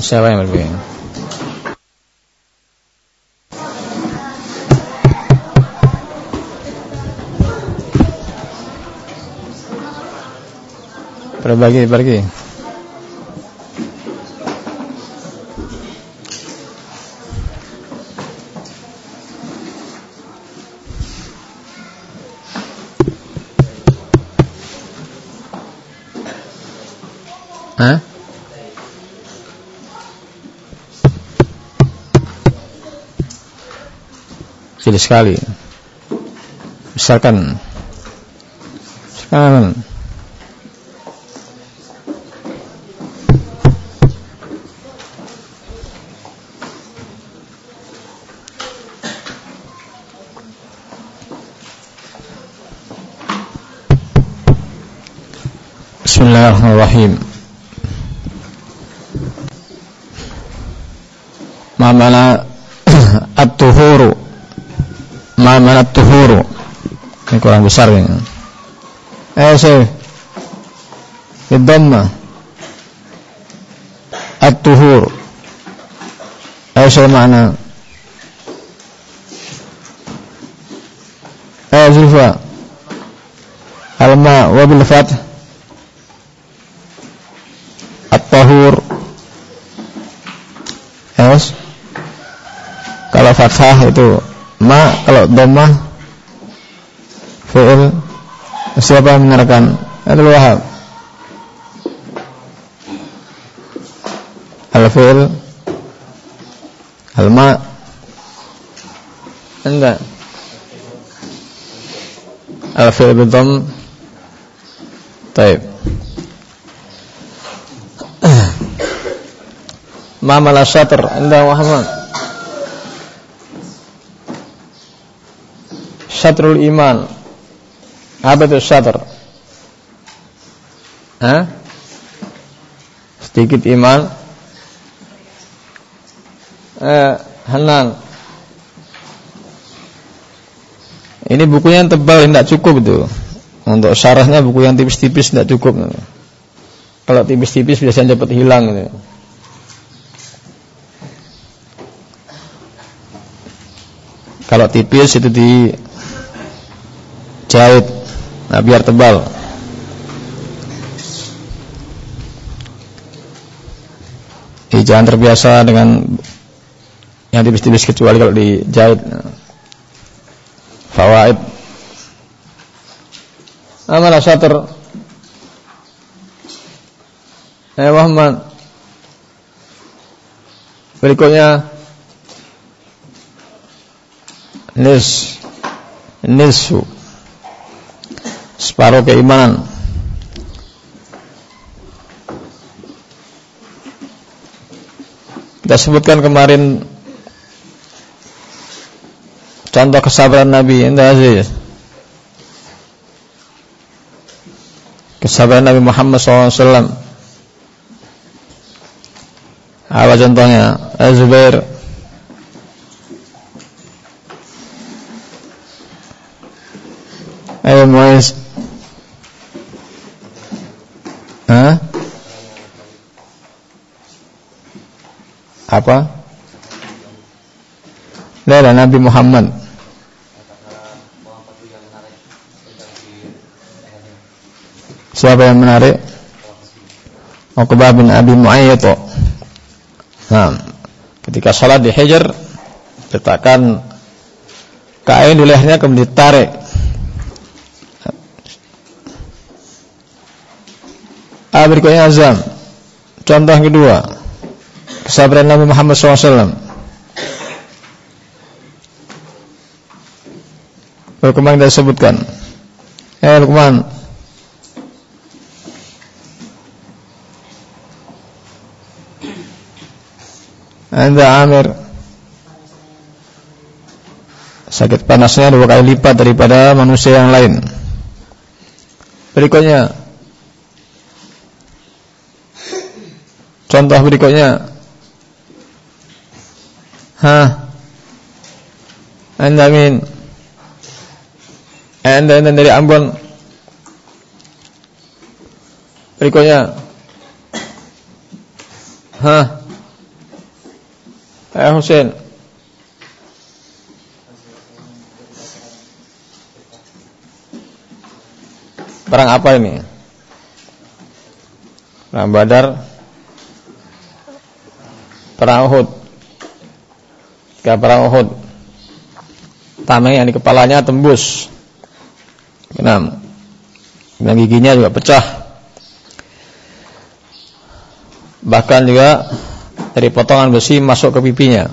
Siapa yang? Berbagi, berbagi. Hah? Kecil sekali. Misalkan Misalkan Bismillahirrahmanirrahim ma mana at-tuhuru ma mana at-tuhuru ini kurang besar ini eh saya bidhamma at-tuhur. Eh saya makna. Eh zifa al-ma wa bil fath at-tahur es kalau fathah itu ma, kalau dhammah fi'il siapa yang menerangkan? Abdul Wahab. Al-fi'il al-ma. Enggak. Al-fi'il bidhamm Taib. Ma mala syatr Anda Muhammad syatrul iman. Apa itu syatr? Hah? Sedikit iman. Eh, Hanan. Ini bukunya yang tebal, tidak cukup itu. Untuk syarahnya buku yang tipis-tipis tidak cukup. Kalau tipis-tipis biasanya cepat hilang gitu. Kalau tipis itu di jahit nah biar tebal Jadi jangan terbiasa dengan yang tipis-tipis kecuali kalau dijahit. Fawaid. Amal syatir. Eh Muhammad. Berikutnya nis nisu separuh keimanan. Kita sebutkan kemarin contoh kesabaran Nabi Indah Aziz. Kesabaran Nabi Muhammad SAW apa contohnya? Az-Zubair Ayo Hah? Apa? Lala Nabi Muhammad Siapa yang menarik? Uqbah bin Abi Mu'ayyad Nah, ketika sholat di Hijr letakkan kain di lehernya kemudian ditarik Ah, berikutnya azam. Contoh kedua, kesabaran Nabi Muhammad SAW. Lukman kita sebutkan. Eh Lukman. Anda Amir. Sakit panasnya dua kali lipat daripada manusia yang lain. Berikutnya Contoh berikutnya. Hah? Anda min Anda, anda dari Ambon Berikutnya Hah? Eh Husain. Perang apa ini? Perang Badar. Perang Uhud. Ketika perang Uhud. Tameng yang di kepalanya tembus. Enam. Dan giginya juga pecah. Bahkan juga dari potongan besi masuk ke pipinya.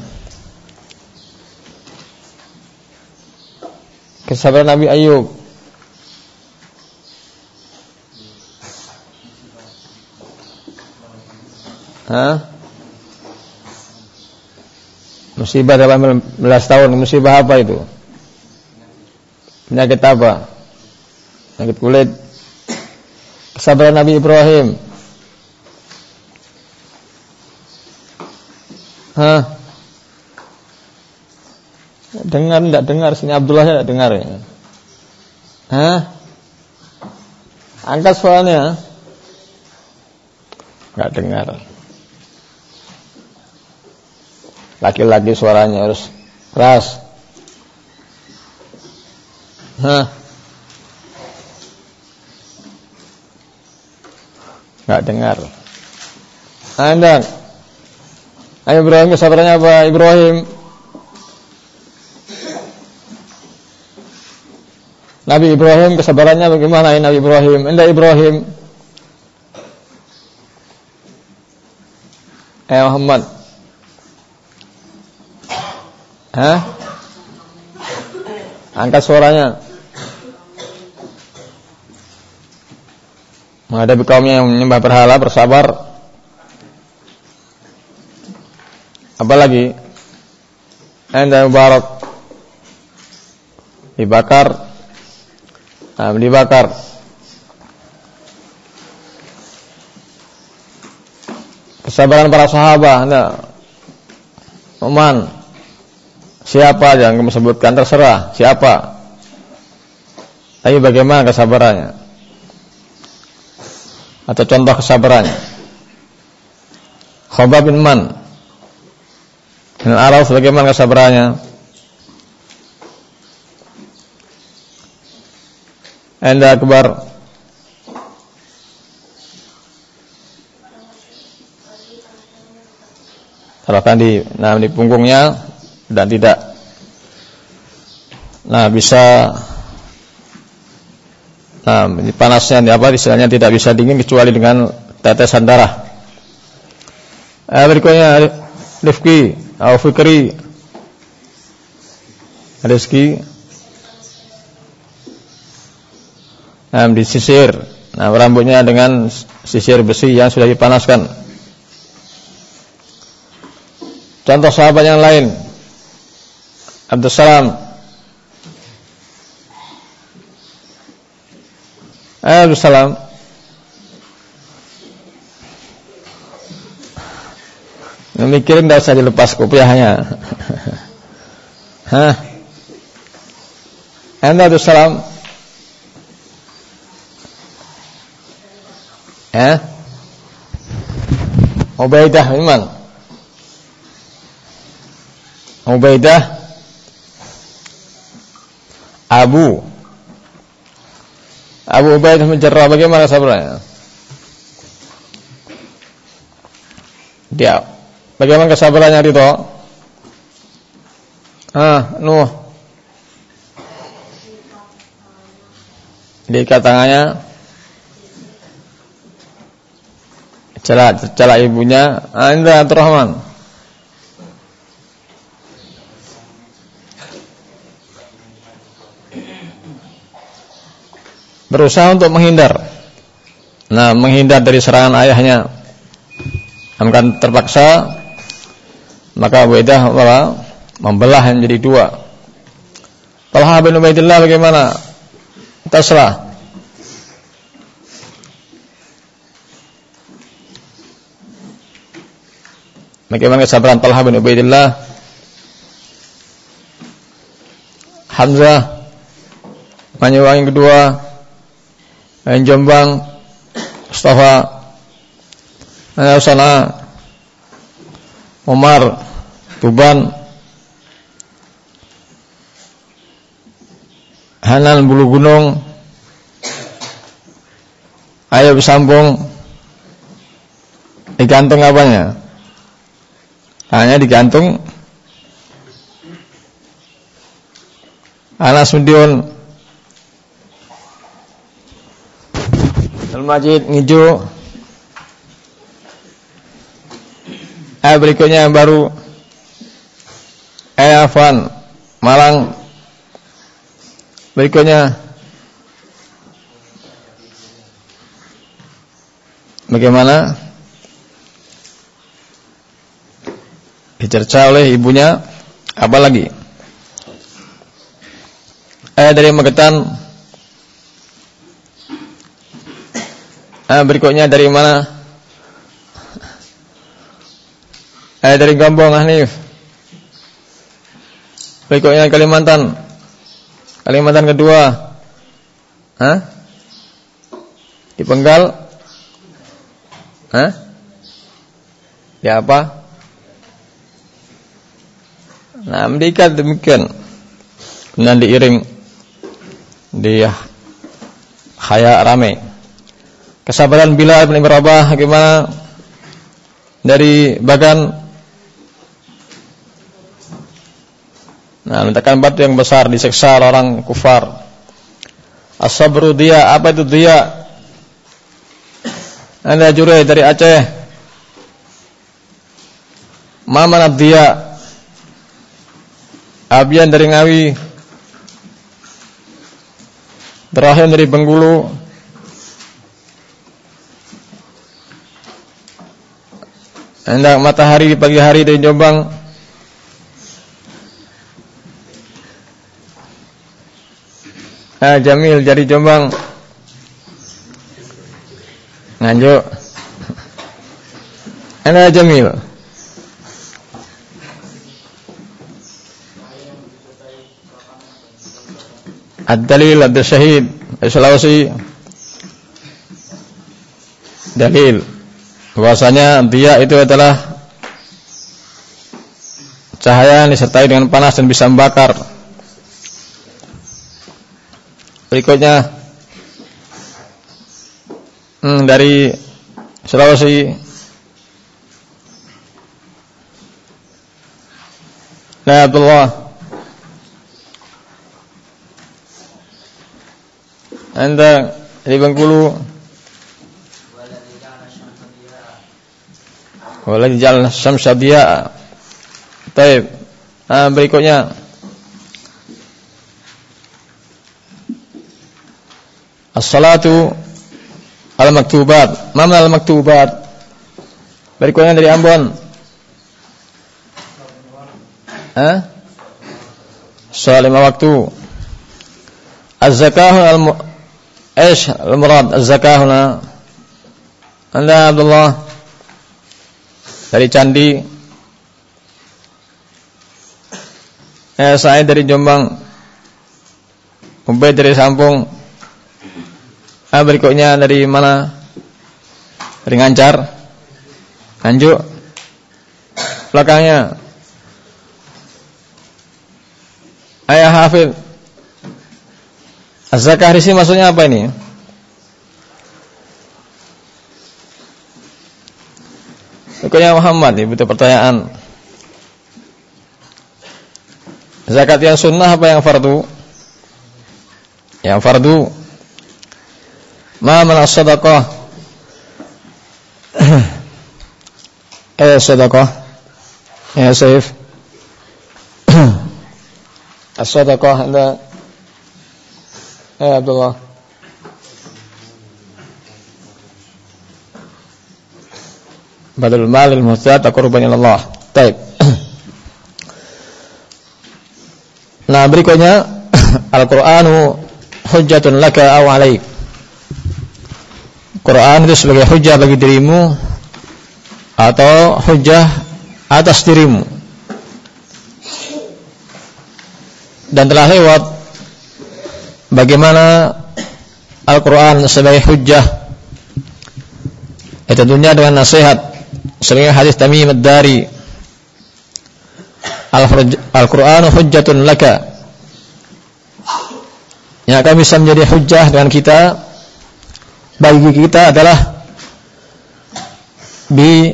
Kesabaran Nabi Ayub Hah? Musibah 18 tahun, musibah apa itu? Penyakit apa? Penyakit kulit. Kesabaran Nabi Ibrahim. Hah? Dengar tidak dengar sini Abdullah tidak dengar ya. Hah? Angkat suaranya. Enggak dengar. Laki-laki suaranya harus keras. Hah? Enggak dengar. Anda Ayo Ibrahim kesabarannya apa? Ibrahim Nabi Ibrahim kesabarannya bagaimana ini Nabi Ibrahim? Anda Ibrahim Eh Muhammad Hah? Angkat suaranya. Menghadapi kaumnya yang menyembah berhala bersabar. Apalagi Anda Mubarak dibakar nah, dibakar. Kesabaran para sahabat anda Uman siapa yang kamu sebutkan terserah. Siapa? Tapi bagaimana kesabarannya? Atau contoh kesabarannya? Khobab bin Man. Dan araf bagaimana kesabarannya? Anda akbar. Taruhkan di, nah, di punggungnya dan tidak. Nah bisa. Nah panasnya apa? Istilahnya tidak bisa dingin kecuali dengan tetesan darah. Eh, Berikutnya Rifki atau fikri. Rezeki nah, disisir. Nah rambutnya dengan sisir besi yang sudah dipanaskan. Contoh sahabat yang lain Abdul Salam eh, Abdul Salam Mikirin tidak usah dilepas kopiahnya. Hah? Anda tuh salam. Eh? Ubaidah iman. Ubaidah Abu Abu Ubaidah mencerah bagaimana sabarnya? Dia Bagaimana kesabarannya Ridho? Ah, Nuh. Diikat tangannya. Celak, celak ibunya. Ah, Indra Berusaha untuk menghindar. Nah, menghindar dari serangan ayahnya. Akan terpaksa maka Ubaidah membelah menjadi dua. Talha bin Ubaidillah bagaimana? Taslah. Bagaimana kesabaran Talha bin Ubaidillah? Hamzah Banyuwangi kedua Jombang Mustafa Usana Umar Tuban, Hanan Bulu Gunung, Ayo sambung digantung apanya? Hanya digantung Anas Mudion Al-Majid Ngijo Eh berikutnya yang baru. Eh Afan Malang. Berikutnya. Bagaimana? Dicerca oleh ibunya. Apa lagi? Eh dari Magetan Eh berikutnya dari mana? Eh dari Gambong Hanif Berikutnya Kalimantan Kalimantan kedua Hah? Di Penggal Hah? Ya apa? Nah, mendikat demikian. Kemudian diiring di khaya rame. Kesabaran bila bin Rabah bagaimana dari bagan Nah, letakkan batu yang besar diseksa orang kufar. As-sabru dia, apa itu dia? Anda Jurai dari Aceh. Mama Abdia. Abian dari Ngawi. Terakhir dari Bengkulu. Anda matahari di pagi hari dari Jombang. Ah, Jamil dari Jombang. Nganjuk. Ana Jamil. Ad-dalil ad-syahid Sulawesi Dalil bahwasanya dia itu adalah cahaya yang disertai dengan panas dan bisa membakar. Berikutnya hmm, dari Sulawesi. Nah Abdullah. Anda dari Bengkulu Waladhi ja'al syamsa diya Taib nah, Berikutnya As-salatu Al-maktubat. Mana al-maktubat? Berikutnya dari Ambon. Hah? Soal lima waktu. Az-zakah al Eish al-murad az-zakah? Anda Abdullah dari Candi. Eh, saya dari Jombang. Ubaid dari Sampung. Ah, berikutnya dari mana? Dari Ngancar. Nganjuk. Belakangnya. Ayah Hafid. Az-zakah di maksudnya apa ini? Bukannya Muhammad ya, butuh pertanyaan. Zakat yang sunnah apa yang fardu? Yang fardu. Ma mana sedekah? Eh sedekah. Ya Saif. As-sadaqah ada Eh Abdullah. badal mal al mustad taqarruban ila Allah. Baik. Nah, berikutnya Al-Qur'anu hujjatun laka aw alaik. Quran itu sebagai hujah bagi dirimu atau hujah atas dirimu. Dan telah lewat bagaimana Al-Qur'an sebagai hujah. Ya, tentunya dengan nasihat sebagai hadis Tamim ad-Dari Al-Qur'an hujjatun laka. Yang akan bisa menjadi hujjah dengan kita bagi kita adalah bi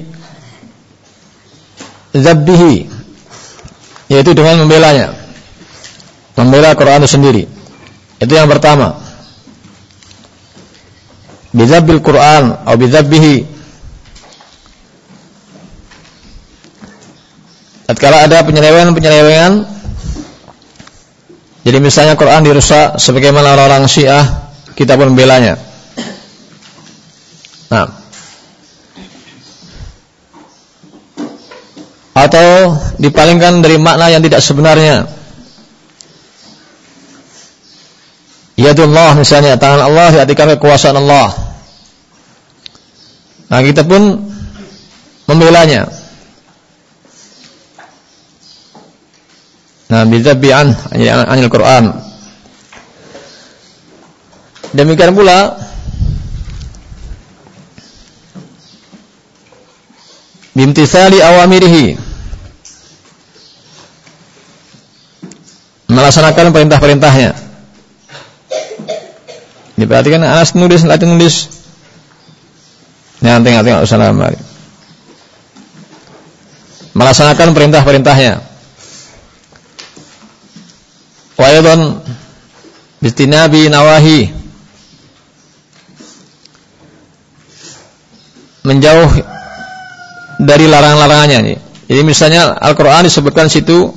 zabbihi yaitu dengan membelanya. Membela Quran itu sendiri. Itu yang pertama. Bizabbil Quran atau bizabbihi tatkala ada penyelewengan-penyelewengan jadi misalnya Quran dirusak sebagaimana orang-orang Syiah kita pun membelanya nah atau dipalingkan dari makna yang tidak sebenarnya Yadullah misalnya tangan Allah diartikan kekuasaan Allah. Nah kita pun membelanya. Nah bidzabbi'an anil Quran. Demikian pula bimtisali awamirihi melaksanakan perintah-perintahnya Diperhatikan Anas nulis, latih nulis. Nah, tengok tengok usah lama. Melaksanakan perintah-perintahnya. Wa aidan bitinabi nawahi menjauh dari larang-larangannya. Jadi misalnya Al-Qur'an disebutkan situ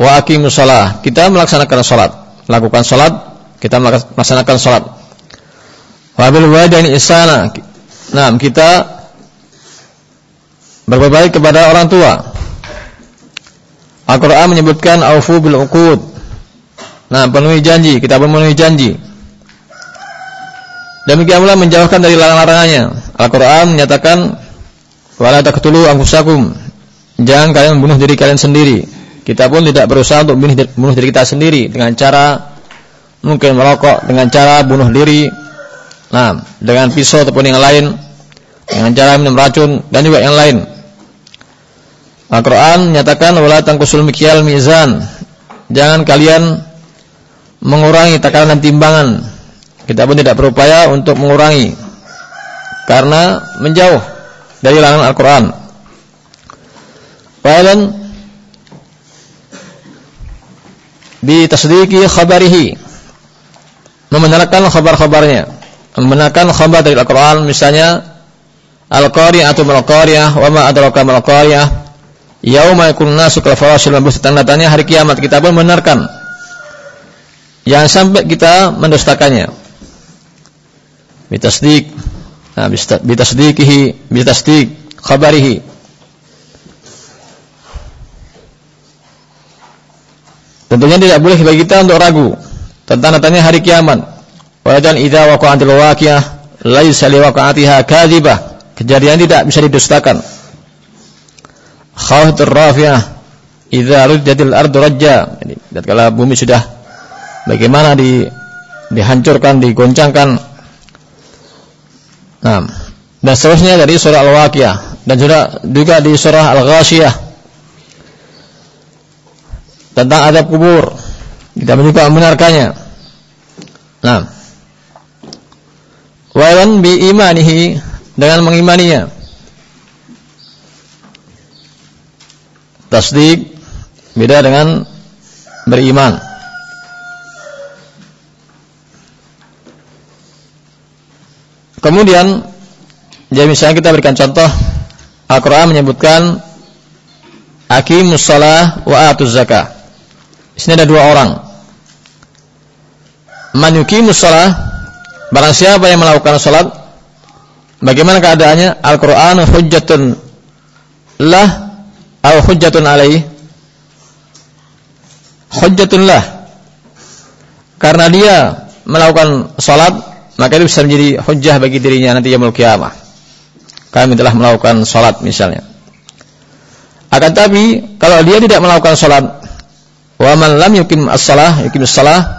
wa aqimus shalah. Kita melaksanakan salat, lakukan salat kita melaksanakan sholat. Wabil wajani isana. Nah, kita berbuat baik kepada orang tua. Al-Quran menyebutkan aufu bil uqud. Nah, penuhi janji, kita memenuhi janji. Demikian pula menjauhkan dari larang-larangannya. Al-Quran menyatakan wala taqtulu anfusakum. Jangan kalian membunuh diri kalian sendiri. Kita pun tidak berusaha untuk membunuh diri kita sendiri dengan cara mungkin merokok dengan cara bunuh diri, nah dengan pisau ataupun yang lain, dengan cara minum racun dan juga yang lain. Al-Quran menyatakan wala tangkusul mikyal mizan. Jangan kalian mengurangi takaran dan timbangan. Kita pun tidak berupaya untuk mengurangi karena menjauh dari larangan Al-Quran. Wa'alan bi tasdiki khabarihi membenarkan khabar-khabarnya membenarkan khabar dari Al-Quran misalnya Al-Qariyah atau Al-Qariyah wa ma adraka mal Qariyah yauma yakun nasu kal farashil mabus tanda-tandanya hari kiamat kita pun membenarkan jangan sampai kita mendustakannya bitasdik nah bitasdikihi bitasdik khabarihi tentunya tidak boleh bagi kita untuk ragu tentang datangnya hari kiamat. Wajan idza waqa'atil waqi'ah laisa liwaqa'atiha kadzibah. Kejadian tidak bisa didustakan. Khawatir rafi'ah idza rujjatil ardu rajja. Jadi tatkala bumi sudah bagaimana di dihancurkan, digoncangkan. Nah, dan seterusnya dari surah Al-Waqiah dan juga juga di surah Al-Ghasyiyah tentang adab kubur kita juga membenarkannya. Nah. Walan bi imanihi dengan mengimaninya. Tasdik beda dengan beriman. Kemudian jadi misalnya kita berikan contoh Al-Qur'an menyebutkan aqimus shalah wa atuz zakah. Di sini ada dua orang. Man yuqimus shalah barang siapa yang melakukan salat bagaimana keadaannya? Al-Qur'an hujjatun lah atau hujjatun alaih. Hujjatun lah. Karena dia melakukan salat maka itu bisa menjadi hujjah bagi dirinya nanti yaumul kiamah kami telah melakukan salat misalnya akan tapi kalau dia tidak melakukan salat wa man lam yuqim as-salah yuqim as-salah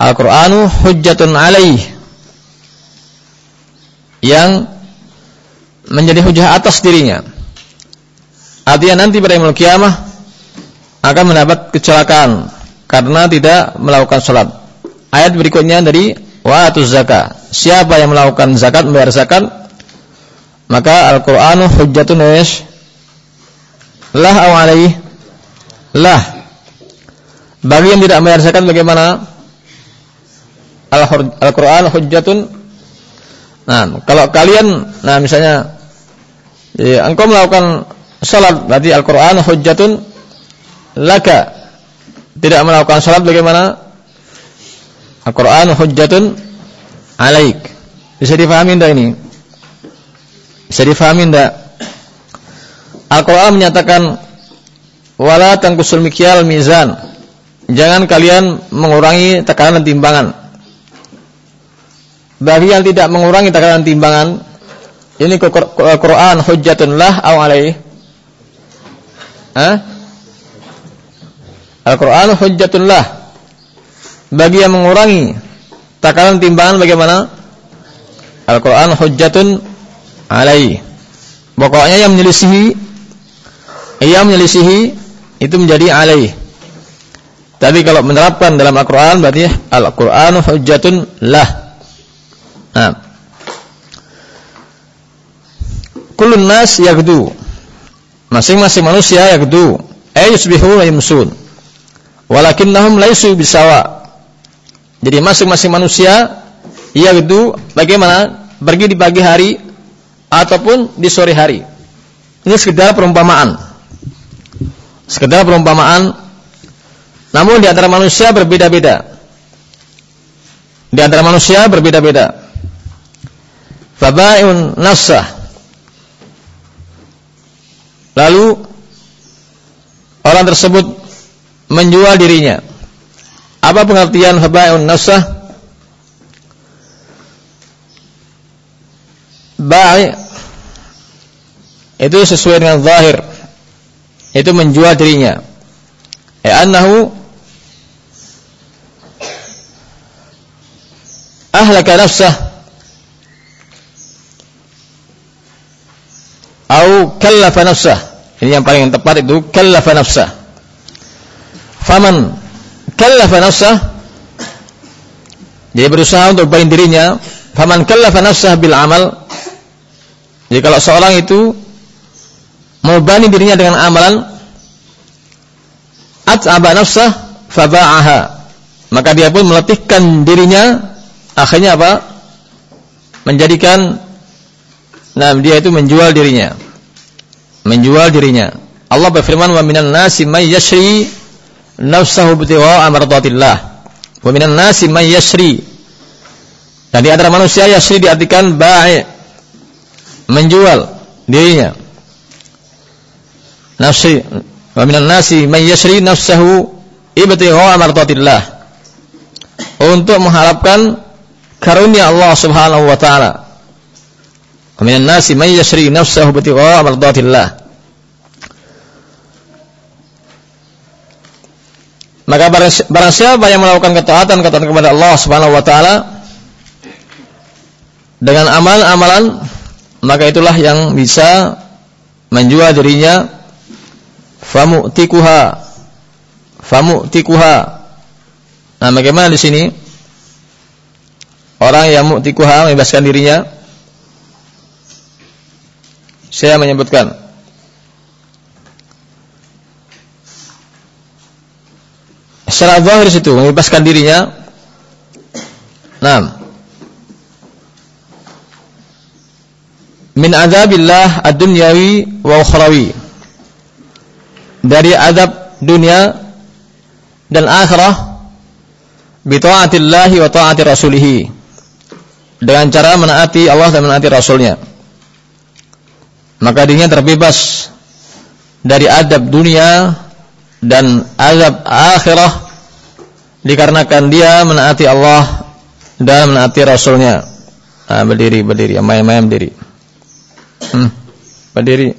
Al-Qur'anu hujjatun alaih yang menjadi hujah atas dirinya. Artinya nanti pada yaumul kiamah akan mendapat kecelakaan karena tidak melakukan sholat. Ayat berikutnya dari wa'atuz zakat. Siapa yang melakukan zakat, membayar zakat, maka Al-Qur'anu hujjatun ish lah aw alaih lah. Bagi yang tidak membayar zakat bagaimana? Al-Qur'an hujjatun Nah, kalau kalian nah misalnya ya, engkau melakukan salat berarti Al-Qur'an hujjatun laka. Tidak melakukan salat bagaimana? Al-Qur'an hujjatun alaik. Bisa difahami enggak ini? Bisa difahami enggak? Al-Qur'an menyatakan wala tangkusul mikyal mizan. Jangan kalian mengurangi tekanan timbangan. Bagi yang tidak mengurangi takaran timbangan, ini Quran hujjatun lah aw alaih. Al-Quran hujjatun lah. Bagi yang mengurangi takaran timbangan bagaimana? Al-Quran hujjatun alaih. Pokoknya yang menyelisihi, yang menyelisihi itu menjadi alaih. Tapi kalau menerapkan dalam Al-Quran berarti Al-Quran hujjatun lah. Nah. Kulun nas yagdu. Masing-masing manusia yagdu. Ay yusbihu wa yumsun. Walakinnahum laisu bisawa. Jadi masing-masing manusia yagdu bagaimana? Pergi di pagi hari ataupun di sore hari. Ini sekedar perumpamaan. Sekedar perumpamaan. Namun di antara manusia berbeda-beda. Di antara manusia berbeda-beda. Fabai'un nafsah. Lalu orang tersebut menjual dirinya. Apa pengertian fabai'un nafsah? Bai' itu sesuai dengan zahir. Itu menjual dirinya. Ya annahu ahlaka nafsah au kallafa nafsah. Ini yang paling tepat itu kallafa nafsah. Faman kallafa nafsah dia berusaha untuk bain dirinya, faman kallafa nafsah bil amal. Jadi kalau seorang itu membebani dirinya dengan amalan at'aba nafsah faba'aha. Maka dia pun meletihkan dirinya akhirnya apa? Menjadikan Nah, dia itu menjual dirinya. Menjual dirinya. Allah berfirman, "Wa minan nasi may yashri nafsahu ibtigha'a mardatillah." Wa minan nasi may yashri. Dan di antara manusia yashri diartikan ba'i. Menjual dirinya. Nafsi wa minan nasi may yashri nafsahu ibtigha'a mardatillah. Untuk mengharapkan karunia Allah Subhanahu wa taala Minan nasi may yashri nafsahu bitigha mardatillah. Maka barang siapa yang melakukan ketaatan ketaatan kepada Allah Subhanahu wa taala dengan amalan-amalan maka itulah yang bisa menjual dirinya. Famu'tikuha famu'tikuha nah bagaimana di sini? Orang yang mu'tikuha membebaskan dirinya. Saya menyebutkan secara zahir situ membebaskan dirinya. Nah, min azabillah ad-dunyawi wa ukhrawi. Dari azab dunia dan akhirah bi ta'atillahi wa ta'ati rasulih. Dengan cara menaati Allah dan menaati Rasulnya maka dirinya terbebas dari adab dunia dan azab akhirah dikarenakan dia menaati Allah dan menaati Rasulnya. Nah, berdiri, berdiri, main-main berdiri. Hmm, berdiri.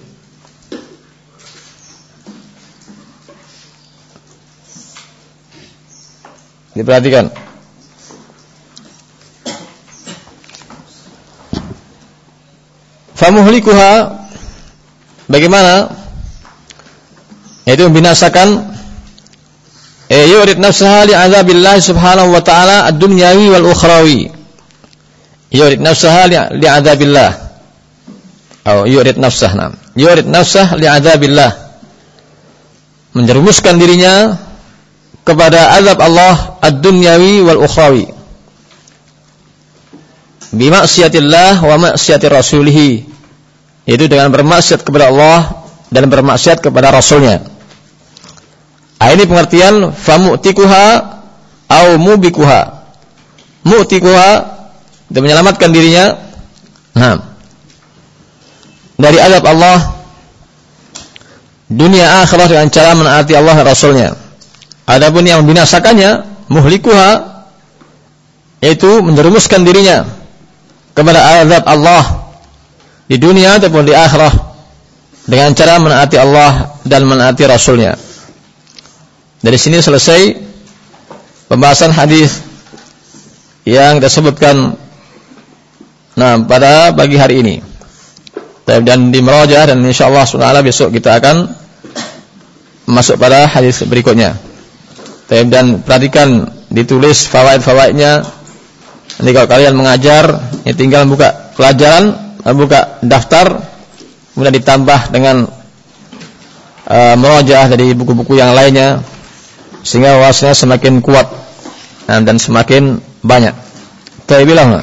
Diperhatikan. Famuhlikuha Bagaimana? Yaitu membinasakan yurid nafsaha li azabillah subhanahu wa ta'ala ad-dunyawi wal ukhrawi. Yurid nafsaha li azabillah. Oh, yurid nafsah nam. Yurid nafsah li azabillah. Menjerumuskan dirinya kepada azab Allah ad-dunyawi wal ukhrawi. Bimaksiatillah wa maksiati rasulih. Itu dengan bermaksiat kepada Allah dan bermaksiat kepada rasulnya. Nah, ini pengertian famu'tikuha au mubikuha. Mu'tikuha itu menyelamatkan dirinya. Nah, dari azab Allah dunia akhirat dengan cara menaati Allah dan Rasulnya. Adapun yang membinasakannya, muhlikuha yaitu menjerumuskan dirinya kepada azab Allah di dunia ataupun di akhirat dengan cara menaati Allah dan menaati Rasulnya. Dari sini selesai pembahasan hadis yang disebutkan nah pada pagi hari ini. Dan di merojah dan insyaallah Allah besok kita akan masuk pada hadis berikutnya. Dan perhatikan ditulis fawaid-fawaidnya. Nanti kalau kalian mengajar, ya tinggal buka pelajaran, buka daftar, kemudian ditambah dengan uh, merojah dari buku-buku yang lainnya, sehingga wawasannya semakin kuat dan semakin banyak. Tapi bilang